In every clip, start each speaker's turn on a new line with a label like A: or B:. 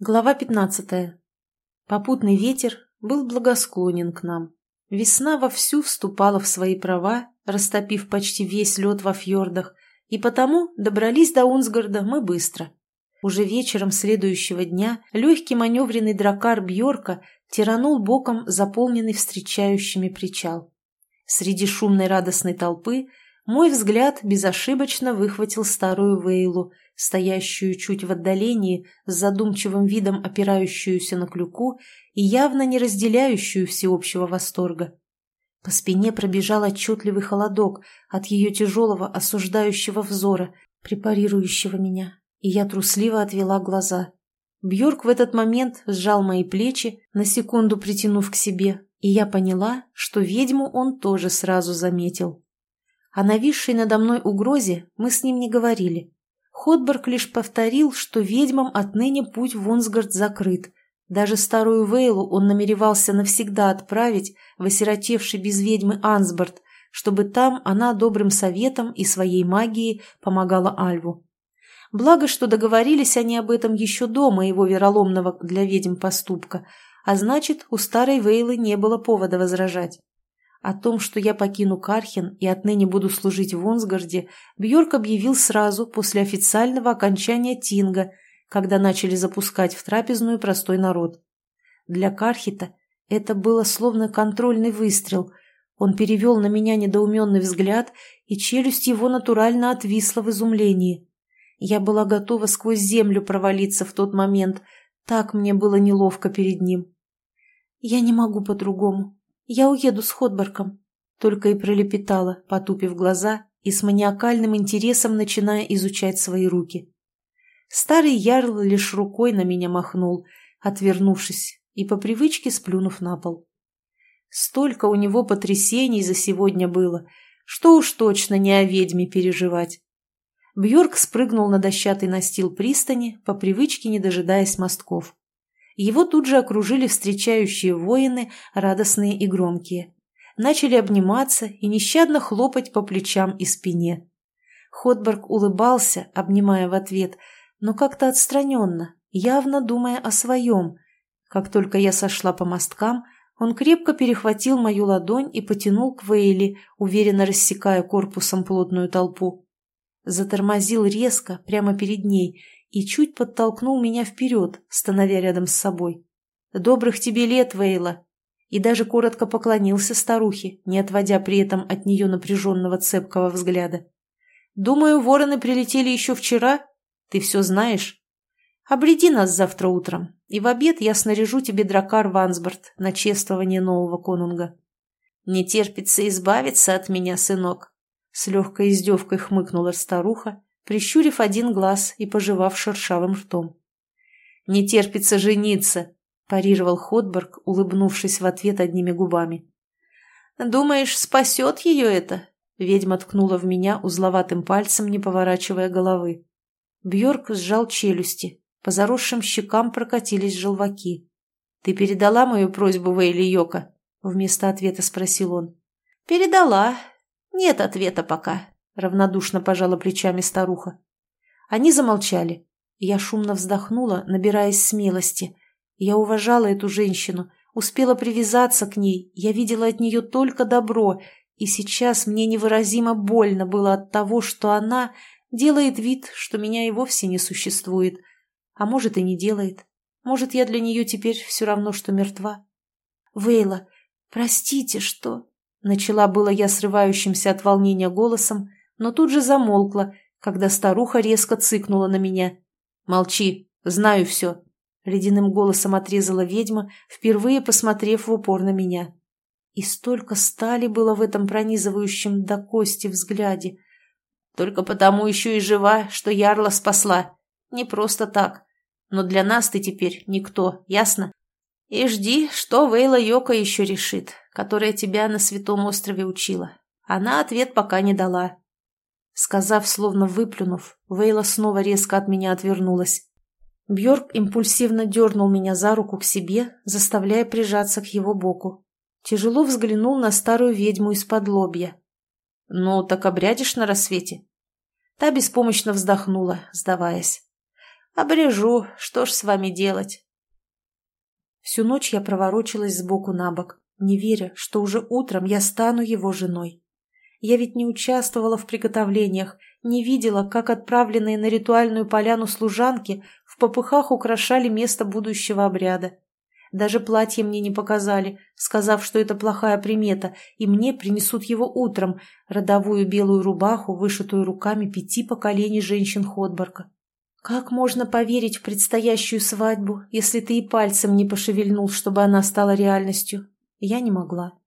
A: Глава 15. Попутный ветер был благосклонен к нам. Весна вовсю вступала в свои права, растопив почти весь лед во фьордах, и потому добрались до Унсгарда мы быстро. Уже вечером следующего дня легкий маневренный дракар Бьорка тиранул боком заполненный встречающими причал. Среди шумной радостной толпы мой взгляд безошибочно выхватил старую Вейлу – стоящую чуть в отдалении, с задумчивым видом опирающуюся на клюку и явно не разделяющую всеобщего восторга. По спине пробежал отчетливый холодок от ее тяжелого осуждающего взора, препарирующего меня, и я трусливо отвела глаза. Бьорк в этот момент сжал мои плечи, на секунду притянув к себе, и я поняла, что ведьму он тоже сразу заметил. О нависшей надо мной угрозе мы с ним не говорили, Ходберг лишь повторил, что ведьмам отныне путь в Унсгард закрыт. Даже старую Вейлу он намеревался навсегда отправить в осиротевший без ведьмы Ансборд, чтобы там она добрым советом и своей магией помогала Альву. Благо, что договорились они об этом еще до моего вероломного для ведьм поступка, а значит, у старой Вейлы не было повода возражать. О том, что я покину Кархен и отныне буду служить в Вонсгарде, Бьорк объявил сразу после официального окончания Тинга, когда начали запускать в трапезную простой народ. Для Кархита это было словно контрольный выстрел. Он перевел на меня недоуменный взгляд, и челюсть его натурально отвисла в изумлении. Я была готова сквозь землю провалиться в тот момент, так мне было неловко перед ним. «Я не могу по-другому», «Я уеду с Ходборком», — только и пролепетала, потупив глаза и с маниакальным интересом начиная изучать свои руки. Старый ярл лишь рукой на меня махнул, отвернувшись и по привычке сплюнув на пол. Столько у него потрясений за сегодня было, что уж точно не о ведьме переживать. Бьорк спрыгнул на дощатый настил пристани, по привычке не дожидаясь мостков. Его тут же окружили встречающие воины, радостные и громкие. Начали обниматься и нещадно хлопать по плечам и спине. Ходберг улыбался, обнимая в ответ, но как-то отстраненно, явно думая о своем. Как только я сошла по мосткам, он крепко перехватил мою ладонь и потянул к Вейли, уверенно рассекая корпусом плотную толпу. Затормозил резко, прямо перед ней, и чуть подтолкнул меня вперед, становя рядом с собой. «Добрых тебе лет, Вейла!» И даже коротко поклонился старухе, не отводя при этом от нее напряженного цепкого взгляда. «Думаю, вороны прилетели еще вчера. Ты все знаешь. Обреди нас завтра утром, и в обед я снаряжу тебе дракар Вансборд на чествование нового конунга». «Не терпится избавиться от меня, сынок», — с легкой издевкой хмыкнула старуха, прищурив один глаз и пожевав шершавым ртом. «Не терпится жениться», – парировал Ходберг, улыбнувшись в ответ одними губами. «Думаешь, спасет ее это?» – ведьма ткнула в меня узловатым пальцем, не поворачивая головы. Бьорк сжал челюсти, по заросшим щекам прокатились желваки. «Ты передала мою просьбу Вейли Йока?» – вместо ответа спросил он. «Передала. Нет ответа пока», равнодушно пожала плечами старуха. Они замолчали. Я шумно вздохнула, набираясь смелости. Я уважала эту женщину, успела привязаться к ней, я видела от нее только добро, и сейчас мне невыразимо больно было от того, что она делает вид, что меня и вовсе не существует. А может, и не делает. Может, я для нее теперь все равно, что мертва. «Вейла, простите, что...» Начала было я срывающимся от волнения голосом, но тут же замолкла, когда старуха резко цыкнула на меня. «Молчи, знаю все», — ледяным голосом отрезала ведьма, впервые посмотрев в упор на меня. И столько стали было в этом пронизывающем до кости взгляде. Только потому еще и жива, что Ярла спасла. Не просто так. Но для нас ты теперь никто, ясно? И жди, что Вейла Йока еще решит, которая тебя на Святом острове учила. Она ответ пока не дала. Сказав, словно выплюнув, Вейла снова резко от меня отвернулась. Бьорк импульсивно дернул меня за руку к себе, заставляя прижаться к его боку. Тяжело взглянул на старую ведьму из-под лобья. «Ну, так обрядишь на рассвете?» Та беспомощно вздохнула, сдаваясь. Обрежу, что ж с вами делать? Всю ночь я проворочилась сбоку на бок, не веря, что уже утром я стану его женой. Я ведь не участвовала в приготовлениях, не видела, как отправленные на ритуальную поляну служанки в попыхах украшали место будущего обряда. Даже платье мне не показали, сказав, что это плохая примета, и мне принесут его утром, родовую белую рубаху, вышитую руками пяти поколений женщин Ходборка. Как можно поверить в предстоящую свадьбу, если ты и пальцем не пошевельнул, чтобы она стала реальностью? Я не могла.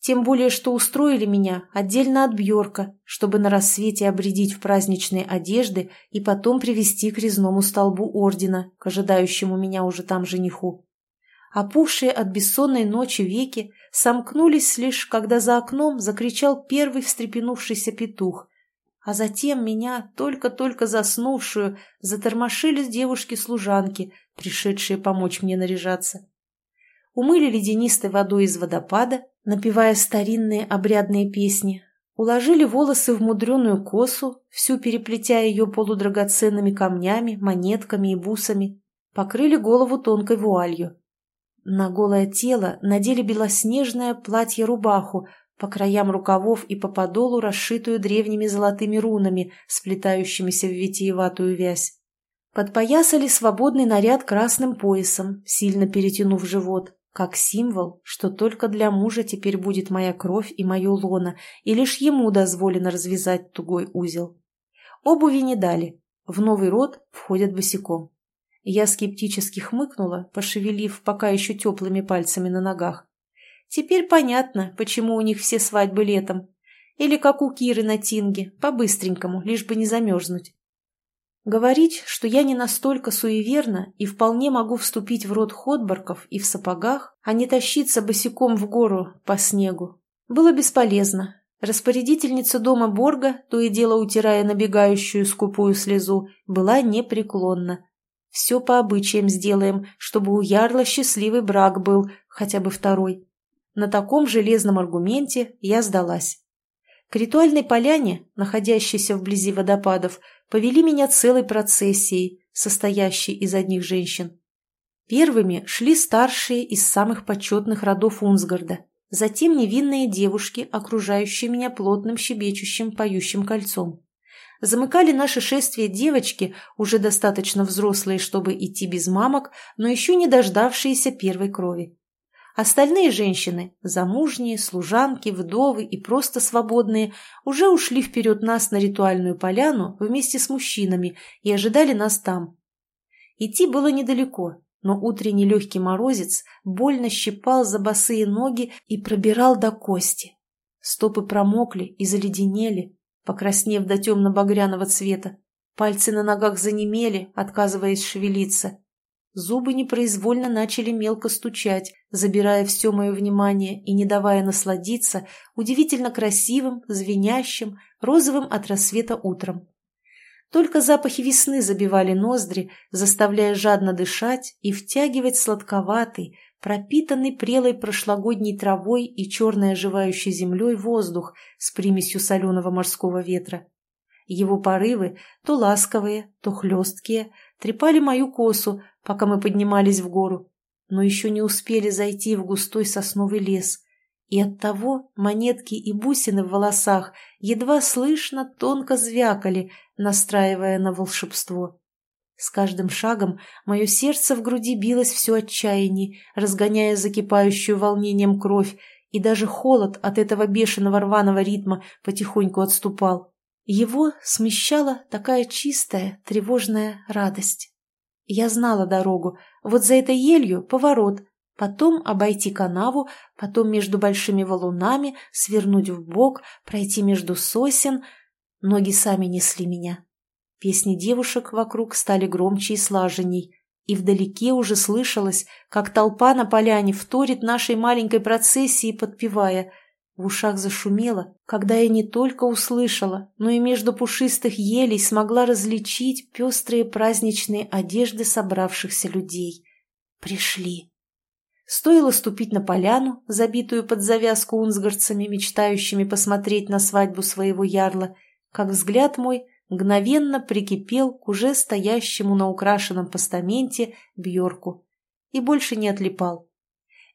A: Тем более, что устроили меня отдельно от Бьорка, чтобы на рассвете обредить в праздничные одежды и потом привести к резному столбу ордена, к ожидающему меня уже там жениху. Опухшие от бессонной ночи веки сомкнулись лишь, когда за окном закричал первый встрепенувшийся петух, а затем меня, только-только заснувшую, затормошили девушки-служанки, пришедшие помочь мне наряжаться. Умыли ледянистой водой из водопада, напевая старинные обрядные песни, уложили волосы в мудреную косу, всю переплетя ее полудрагоценными камнями, монетками и бусами, покрыли голову тонкой вуалью. На голое тело надели белоснежное платье-рубаху, по краям рукавов и по подолу расшитую древними золотыми рунами, сплетающимися в витиеватую вязь. Подпоясали свободный наряд красным поясом, сильно перетянув живот, как символ, что только для мужа теперь будет моя кровь и мое лоно, и лишь ему дозволено развязать тугой узел. Обуви не дали, в новый род входят босиком. Я скептически хмыкнула, пошевелив пока еще теплыми пальцами на ногах. Теперь понятно, почему у них все свадьбы летом. Или как у Киры на Тинге, по-быстренькому, лишь бы не замерзнуть. Говорить, что я не настолько суеверна и вполне могу вступить в род ходборков и в сапогах, а не тащиться босиком в гору по снегу, было бесполезно. Распорядительница дома Борга, то и дело утирая набегающую скупую слезу, была непреклонна. Все по обычаям сделаем, чтобы у ярла счастливый брак был, хотя бы второй. На таком железном аргументе я сдалась. К ритуальной поляне, находящейся вблизи водопадов, повели меня целой процессией, состоящей из одних женщин. Первыми шли старшие из самых почетных родов Унсгарда, затем невинные девушки, окружающие меня плотным щебечущим поющим кольцом. Замыкали наше шествие девочки, уже достаточно взрослые, чтобы идти без мамок, но еще не дождавшиеся первой крови. Остальные женщины, замужние, служанки, вдовы и просто свободные, уже ушли вперед нас на ритуальную поляну вместе с мужчинами и ожидали нас там. Идти было недалеко, но утренний легкий морозец больно щипал за босые ноги и пробирал до кости. Стопы промокли и заледенели, покраснев до темно-багряного цвета. Пальцы на ногах занемели, отказываясь шевелиться. Зубы непроизвольно начали мелко стучать, забирая все мое внимание и не давая насладиться удивительно красивым, звенящим, розовым от рассвета утром. Только запахи весны забивали ноздри, заставляя жадно дышать и втягивать сладковатый, пропитанный прелой прошлогодней травой и черной оживающей землей воздух с примесью соленого морского ветра. Его порывы, то ласковые, то хлесткие, трепали мою косу, пока мы поднимались в гору, но еще не успели зайти в густой сосновый лес, и оттого монетки и бусины в волосах едва слышно тонко звякали, настраивая на волшебство. С каждым шагом мое сердце в груди билось все отчаянней, разгоняя закипающую волнением кровь, и даже холод от этого бешеного рваного ритма потихоньку отступал. Его смещала такая чистая, тревожная радость. Я знала дорогу. Вот за этой елью поворот, потом обойти канаву, потом между большими валунами, свернуть в бок, пройти между сосен. Ноги сами несли меня. Песни девушек вокруг стали громче и слаженней, и вдалеке уже слышалось, как толпа на поляне вторит нашей маленькой процессии, подпевая — в ушах зашумело, когда я не только услышала, но и между пушистых елей смогла различить пестрые праздничные одежды собравшихся людей. Пришли. Стоило ступить на поляну, забитую под завязку унсгардцами, мечтающими посмотреть на свадьбу своего ярла, как взгляд мой мгновенно прикипел к уже стоящему на украшенном постаменте Бьорку и больше не отлипал.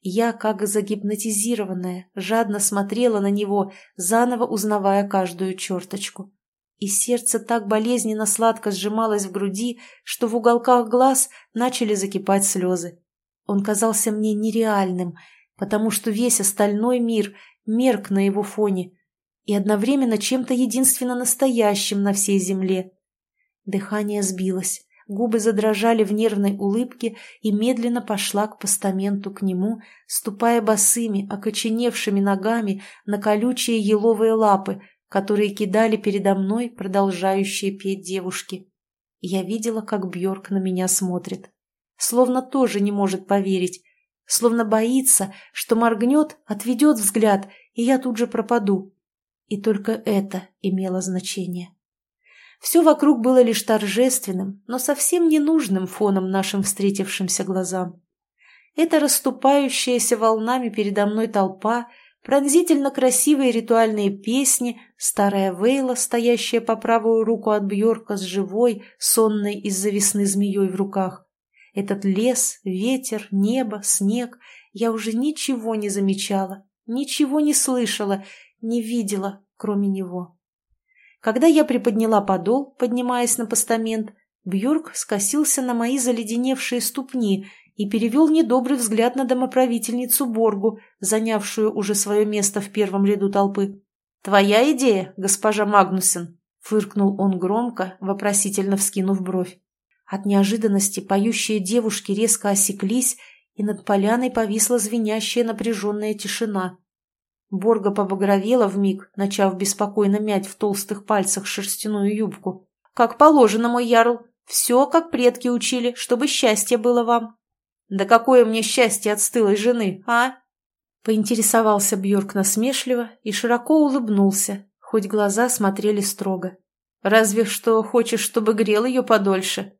A: Я, как загипнотизированная, жадно смотрела на него, заново узнавая каждую черточку. И сердце так болезненно сладко сжималось в груди, что в уголках глаз начали закипать слезы. Он казался мне нереальным, потому что весь остальной мир мерк на его фоне и одновременно чем-то единственно настоящим на всей земле. Дыхание сбилось, губы задрожали в нервной улыбке и медленно пошла к постаменту к нему, ступая босыми, окоченевшими ногами на колючие еловые лапы, которые кидали передо мной продолжающие петь девушки. Я видела, как Бьорк на меня смотрит. Словно тоже не может поверить, словно боится, что моргнет, отведет взгляд, и я тут же пропаду. И только это имело значение. Все вокруг было лишь торжественным, но совсем ненужным фоном нашим встретившимся глазам. Это расступающаяся волнами передо мной толпа, пронзительно красивые ритуальные песни, старая Вейла, стоящая по правую руку от Бьорка с живой, сонной из-за весны змеей в руках. Этот лес, ветер, небо, снег — я уже ничего не замечала, ничего не слышала, не видела, кроме него. Когда я приподняла подол, поднимаясь на постамент, Бьорк скосился на мои заледеневшие ступни и перевел недобрый взгляд на домоправительницу Боргу, занявшую уже свое место в первом ряду толпы. «Твоя идея, госпожа Магнусен?» — фыркнул он громко, вопросительно вскинув бровь. От неожиданности поющие девушки резко осеклись, и над поляной повисла звенящая напряженная тишина. Борга побагровела вмиг, начав беспокойно мять в толстых пальцах шерстяную юбку. «Как положено, мой ярл, все, как предки учили, чтобы счастье было вам». «Да какое мне счастье от стылой жены, а?» Поинтересовался Бьорк насмешливо и широко улыбнулся, хоть глаза смотрели строго. «Разве что хочешь, чтобы грел ее подольше?»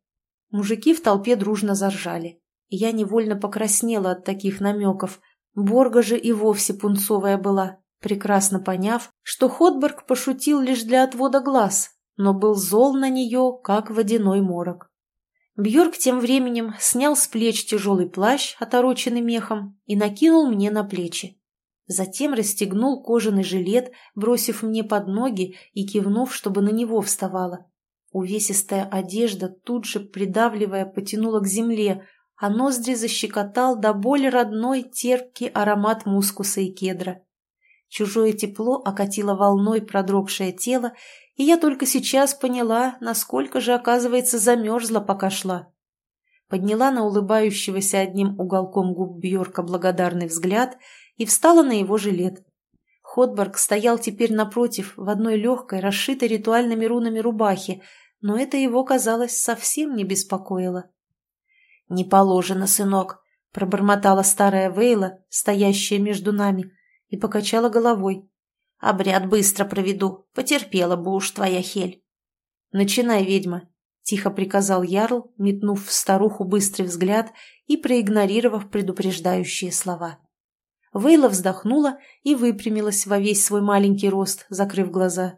A: Мужики в толпе дружно заржали. Я невольно покраснела от таких намеков – Борга же и вовсе пунцовая была, прекрасно поняв, что Ходберг пошутил лишь для отвода глаз, но был зол на нее, как водяной морок. Бьорк тем временем снял с плеч тяжелый плащ, отороченный мехом, и накинул мне на плечи. Затем расстегнул кожаный жилет, бросив мне под ноги и кивнув, чтобы на него вставала. Увесистая одежда, тут же придавливая, потянула к земле, а ноздри защекотал до боли родной терпкий аромат мускуса и кедра. Чужое тепло окатило волной продрогшее тело, и я только сейчас поняла, насколько же, оказывается, замерзла, пока шла. Подняла на улыбающегося одним уголком губ Бьорка благодарный взгляд и встала на его жилет. Ходборг стоял теперь напротив, в одной легкой, расшитой ритуальными рунами рубахе, но это его, казалось, совсем не беспокоило. «Не положено, сынок», — пробормотала старая Вейла, стоящая между нами, и покачала головой. «Обряд быстро проведу, потерпела бы уж твоя хель». «Начинай, ведьма», — тихо приказал Ярл, метнув в старуху быстрый взгляд и проигнорировав предупреждающие слова. Вейла вздохнула и выпрямилась во весь свой маленький рост, закрыв глаза.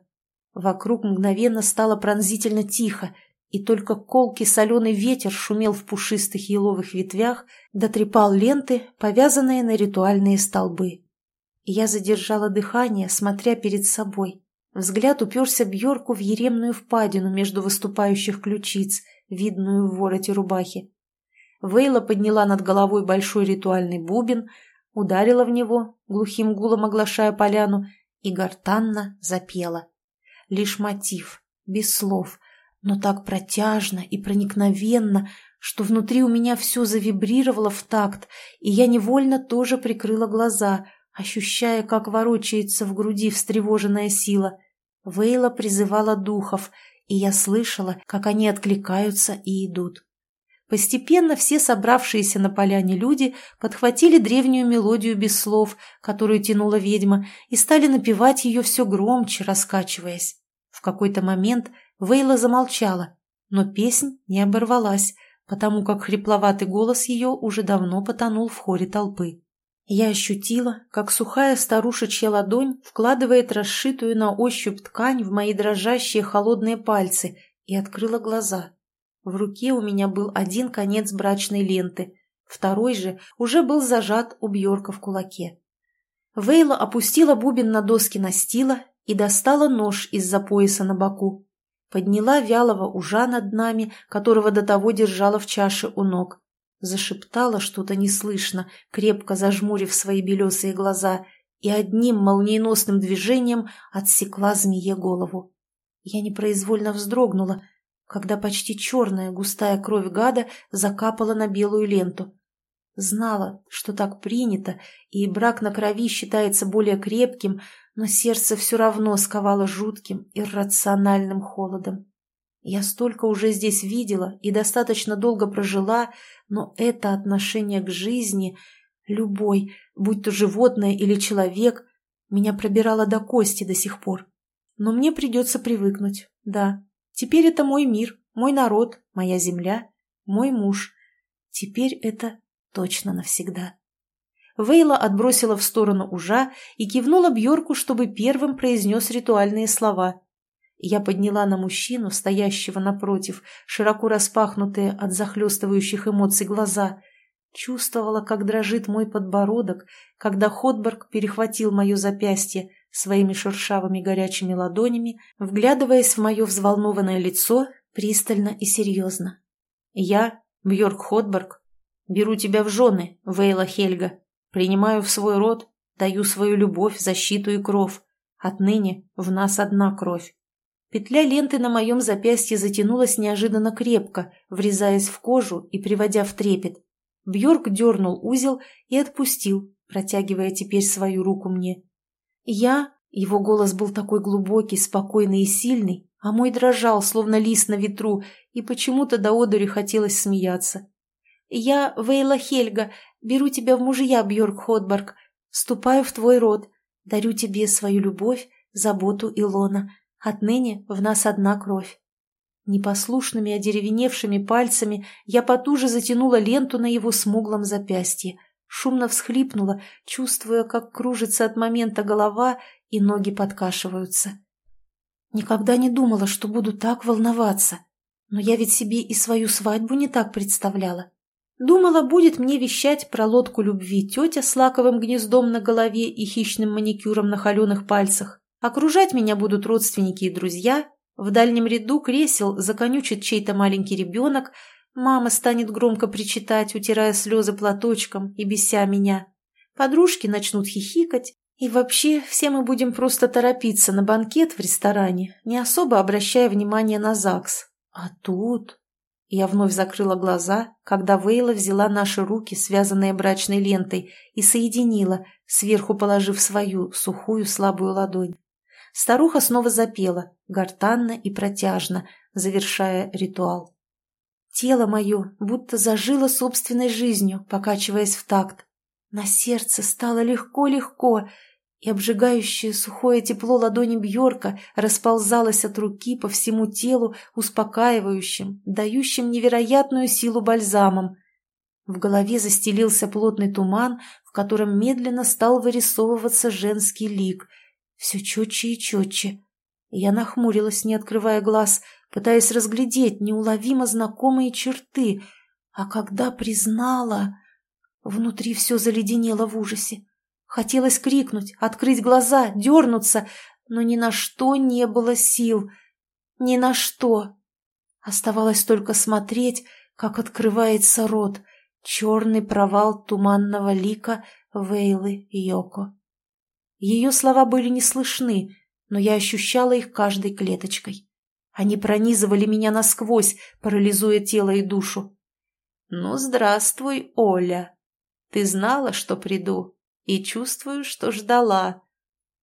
A: Вокруг мгновенно стало пронзительно тихо, и только колкий соленый ветер шумел в пушистых еловых ветвях, дотрепал ленты, повязанные на ритуальные столбы. Я задержала дыхание, смотря перед собой. Взгляд уперся Бьорку в еремную впадину между выступающих ключиц, видную в вороте рубахи. Вейла подняла над головой большой ритуальный бубен, ударила в него, глухим гулом оглашая поляну, и гортанно запела. Лишь мотив, без слов — но так протяжно и проникновенно, что внутри у меня все завибрировало в такт, и я невольно тоже прикрыла глаза, ощущая, как ворочается в груди встревоженная сила. Вейла призывала духов, и я слышала, как они откликаются и идут. Постепенно все собравшиеся на поляне люди подхватили древнюю мелодию без слов, которую тянула ведьма, и стали напевать ее все громче, раскачиваясь. В какой-то момент Вейла замолчала, но песнь не оборвалась, потому как хрипловатый голос ее уже давно потонул в хоре толпы. Я ощутила, как сухая старушечья ладонь вкладывает расшитую на ощупь ткань в мои дрожащие холодные пальцы и открыла глаза. В руке у меня был один конец брачной ленты, второй же уже был зажат у Бьорка в кулаке. Вейла опустила бубен на доски настила и достала нож из-за пояса на боку. Подняла вялого ужа над нами, которого до того держала в чаше у ног. Зашептала что-то неслышно, крепко зажмурив свои белесые глаза, и одним молниеносным движением отсекла змее голову. Я непроизвольно вздрогнула, когда почти черная густая кровь гада закапала на белую ленту. Знала, что так принято, и брак на крови считается более крепким, но сердце все равно сковало жутким, иррациональным холодом. Я столько уже здесь видела и достаточно долго прожила, но это отношение к жизни, любой, будь то животное или человек, меня пробирало до кости до сих пор. Но мне придется привыкнуть, да. Теперь это мой мир, мой народ, моя земля, мой муж. Теперь это точно навсегда. Вейла отбросила в сторону ужа и кивнула Бьорку, чтобы первым произнес ритуальные слова. Я подняла на мужчину, стоящего напротив, широко распахнутые от захлестывающих эмоций глаза. Чувствовала, как дрожит мой подбородок, когда Ходберг перехватил мое запястье своими шершавыми горячими ладонями, вглядываясь в мое взволнованное лицо пристально и серьезно. «Я, Бьорк Ходберг, беру тебя в жены, Вейла Хельга, принимаю в свой род, даю свою любовь, защиту и кровь. Отныне в нас одна кровь. Петля ленты на моем запястье затянулась неожиданно крепко, врезаясь в кожу и приводя в трепет. Бьорк дернул узел и отпустил, протягивая теперь свою руку мне. Я... Его голос был такой глубокий, спокойный и сильный, а мой дрожал, словно лист на ветру, и почему-то до одури хотелось смеяться. «Я, Вейла Хельга, беру тебя в мужья, Бьорк Ходбарк, вступаю в твой род, дарю тебе свою любовь, заботу и лона, Отныне в нас одна кровь. Непослушными одеревеневшими пальцами я потуже затянула ленту на его смуглом запястье, шумно всхлипнула, чувствуя, как кружится от момента голова и ноги подкашиваются. Никогда не думала, что буду так волноваться, но я ведь себе и свою свадьбу не так представляла. Думала, будет мне вещать про лодку любви тетя с лаковым гнездом на голове и хищным маникюром на холеных пальцах. Окружать меня будут родственники и друзья, в дальнем ряду кресел законючит чей-то маленький ребенок, мама станет громко причитать, утирая слезы платочком и беся меня. Подружки начнут хихикать, и вообще все мы будем просто торопиться на банкет в ресторане, не особо обращая внимание на ЗАГС. А тут... Я вновь закрыла глаза, когда Вейла взяла наши руки, связанные брачной лентой, и соединила, сверху положив свою сухую слабую ладонь. Старуха снова запела, гортанно и протяжно, завершая ритуал. Тело мое будто зажило собственной жизнью, покачиваясь в такт. На сердце стало легко-легко, и обжигающее сухое тепло ладони Бьорка расползалось от руки по всему телу успокаивающим, дающим невероятную силу бальзамом. В голове застелился плотный туман, в котором медленно стал вырисовываться женский лик — все четче и четче. Я нахмурилась, не открывая глаз, пытаясь разглядеть неуловимо знакомые черты, а когда признала... Внутри все заледенело в ужасе. Хотелось крикнуть, открыть глаза, дернуться, но ни на что не было сил. Ни на что. Оставалось только смотреть, как открывается рот, черный провал туманного лика Вейлы Йоко. Ее слова были не слышны, но я ощущала их каждой клеточкой. Они пронизывали меня насквозь, парализуя тело и душу. «Ну, здравствуй, Оля. Ты знала, что приду, и чувствую, что ждала.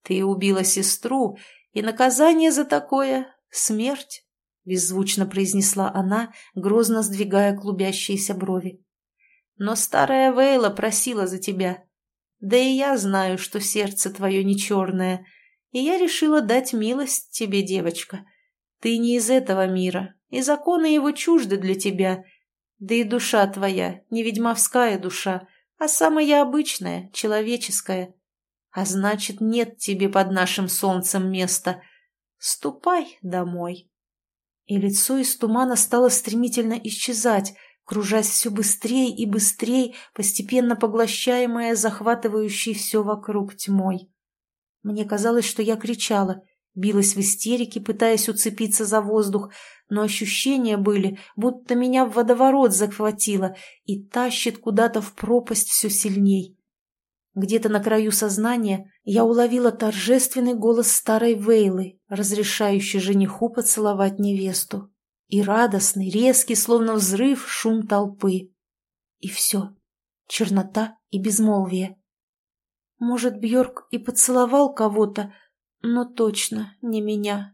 A: Ты убила сестру, и наказание за такое — смерть», — беззвучно произнесла она, грозно сдвигая клубящиеся брови. «Но старая Вейла просила за тебя. Да и я знаю, что сердце твое не черное, и я решила дать милость тебе, девочка. Ты не из этого мира, и законы его чужды для тебя, да и душа твоя, не ведьмовская душа, а самая обычная, человеческая. А значит, нет тебе под нашим солнцем места. Ступай домой. И лицо из тумана стало стремительно исчезать, кружась все быстрее и быстрее, постепенно поглощаемое захватывающей все вокруг тьмой. Мне казалось, что я кричала, билась в истерике, пытаясь уцепиться за воздух, но ощущения были, будто меня в водоворот захватило и тащит куда-то в пропасть все сильней. Где-то на краю сознания я уловила торжественный голос старой Вейлы, разрешающий жениху поцеловать невесту и радостный, резкий, словно взрыв, шум толпы. И все. Чернота и безмолвие. Может, Бьорк и поцеловал кого-то, но точно не меня.